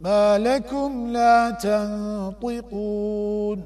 ما لكم لا تنطقون